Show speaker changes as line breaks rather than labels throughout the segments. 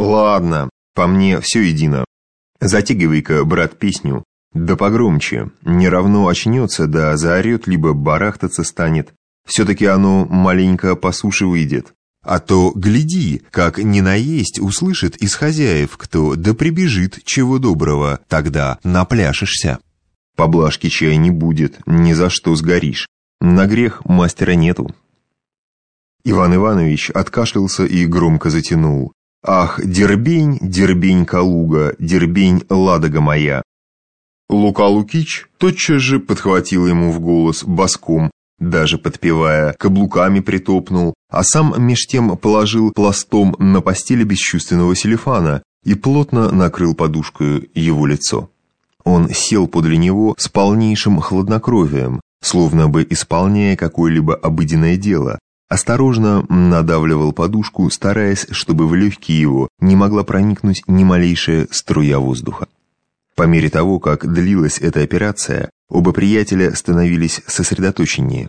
Ладно, по мне все едино. Затягивай-ка, брат, песню. Да погромче. Не равно очнется, да заорет, либо барахтаться станет. Все-таки оно маленько по суше выйдет. А то, гляди, как не наесть услышит из хозяев, кто да прибежит, чего доброго, тогда напляшешься. Поблажки чая не будет, ни за что сгоришь. На грех мастера нету. Иван Иванович откашлялся и громко затянул. «Ах, дербень, дербень Калуга, дербень Ладога моя!» Лука Лукич тотчас же подхватил ему в голос боском, даже подпевая, каблуками притопнул, а сам меж тем положил пластом на постели бесчувственного селефана и плотно накрыл подушкой его лицо. Он сел подле него с полнейшим хладнокровием, словно бы исполняя какое-либо обыденное дело, Осторожно надавливал подушку, стараясь, чтобы в легкие его не могла проникнуть ни малейшая струя воздуха. По мере того, как длилась эта операция, оба приятеля становились сосредоточеннее.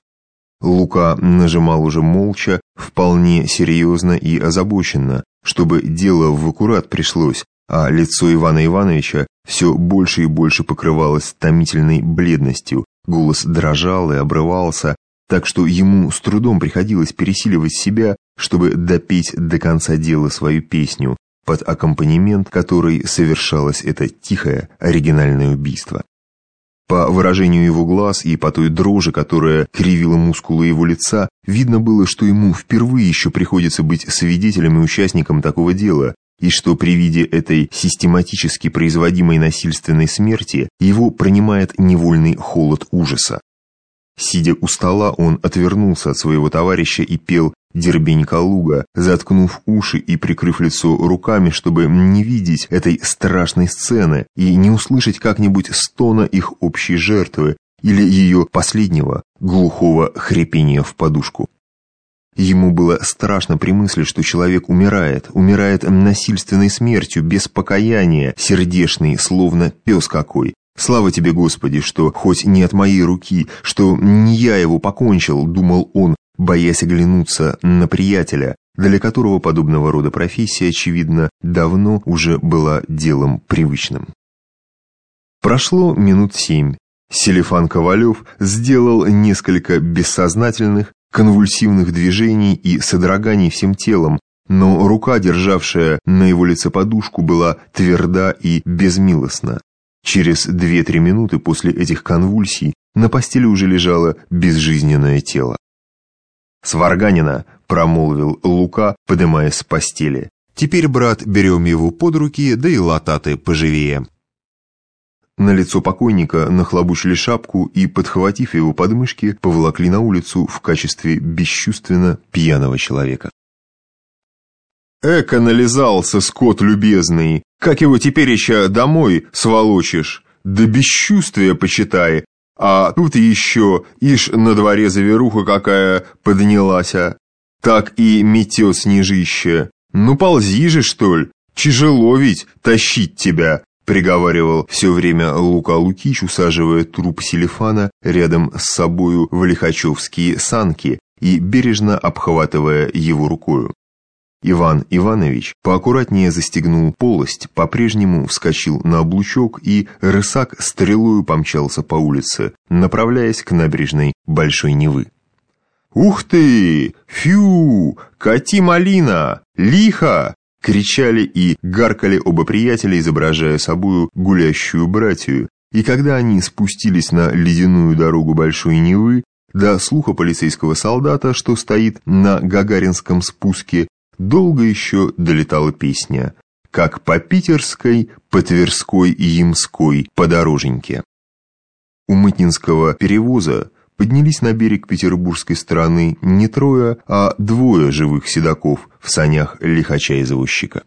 Лука нажимал уже молча, вполне серьезно и озабоченно, чтобы дело в аккурат пришлось, а лицо Ивана Ивановича все больше и больше покрывалось томительной бледностью, голос дрожал и обрывался, так что ему с трудом приходилось пересиливать себя, чтобы допеть до конца дела свою песню, под аккомпанемент которой совершалось это тихое оригинальное убийство. По выражению его глаз и по той дрожи, которая кривила мускулы его лица, видно было, что ему впервые еще приходится быть свидетелем и участником такого дела, и что при виде этой систематически производимой насильственной смерти его принимает невольный холод ужаса. Сидя у стола, он отвернулся от своего товарища и пел «Дербенька луга», заткнув уши и прикрыв лицо руками, чтобы не видеть этой страшной сцены и не услышать как-нибудь стона их общей жертвы или ее последнего глухого хрипения в подушку. Ему было страшно при мысли, что человек умирает, умирает насильственной смертью, без покаяния, сердешный, словно пес какой, Слава тебе, Господи, что хоть не от моей руки, что не я его покончил, думал он, боясь оглянуться на приятеля, для которого подобного рода профессия, очевидно, давно уже была делом привычным. Прошло минут семь. Селефан Ковалев сделал несколько бессознательных, конвульсивных движений и содроганий всем телом, но рука, державшая на его лице подушку, была тверда и безмилостна. Через две-три минуты после этих конвульсий на постели уже лежало безжизненное тело. «Сварганина!» — промолвил Лука, подымаясь с постели. «Теперь, брат, берем его под руки, да и лататы поживее». На лицо покойника нахлобучили шапку и, подхватив его подмышки, поволокли на улицу в качестве бесчувственно пьяного человека. Эко нализался, скот любезный. Как его теперь еще домой сволочишь? Да бесчувствие почитай. А тут еще, ишь, на дворе заверуха какая поднялась, а. Так и метет снежище. Ну ползи же, что ли? Тяжело ведь тащить тебя, приговаривал все время Лука Лукич, усаживая труп Селефана рядом с собою в лихачевские санки и бережно обхватывая его рукою. Иван Иванович поаккуратнее застегнул полость, по-прежнему вскочил на облучок и рысак стрелою помчался по улице, направляясь к набережной Большой Невы. «Ух ты! Фью! Кати малина! Лихо!» кричали и гаркали оба приятеля, изображая собою гулящую братью, и когда они спустились на ледяную дорогу Большой Невы, до слуха полицейского солдата, что стоит на Гагаринском спуске, долго еще долетала песня, как по питерской, по тверской и ямской подороженьке. У Мытнинского перевоза поднялись на берег петербургской стороны не трое, а двое живых седаков в санях лихача-извозчика.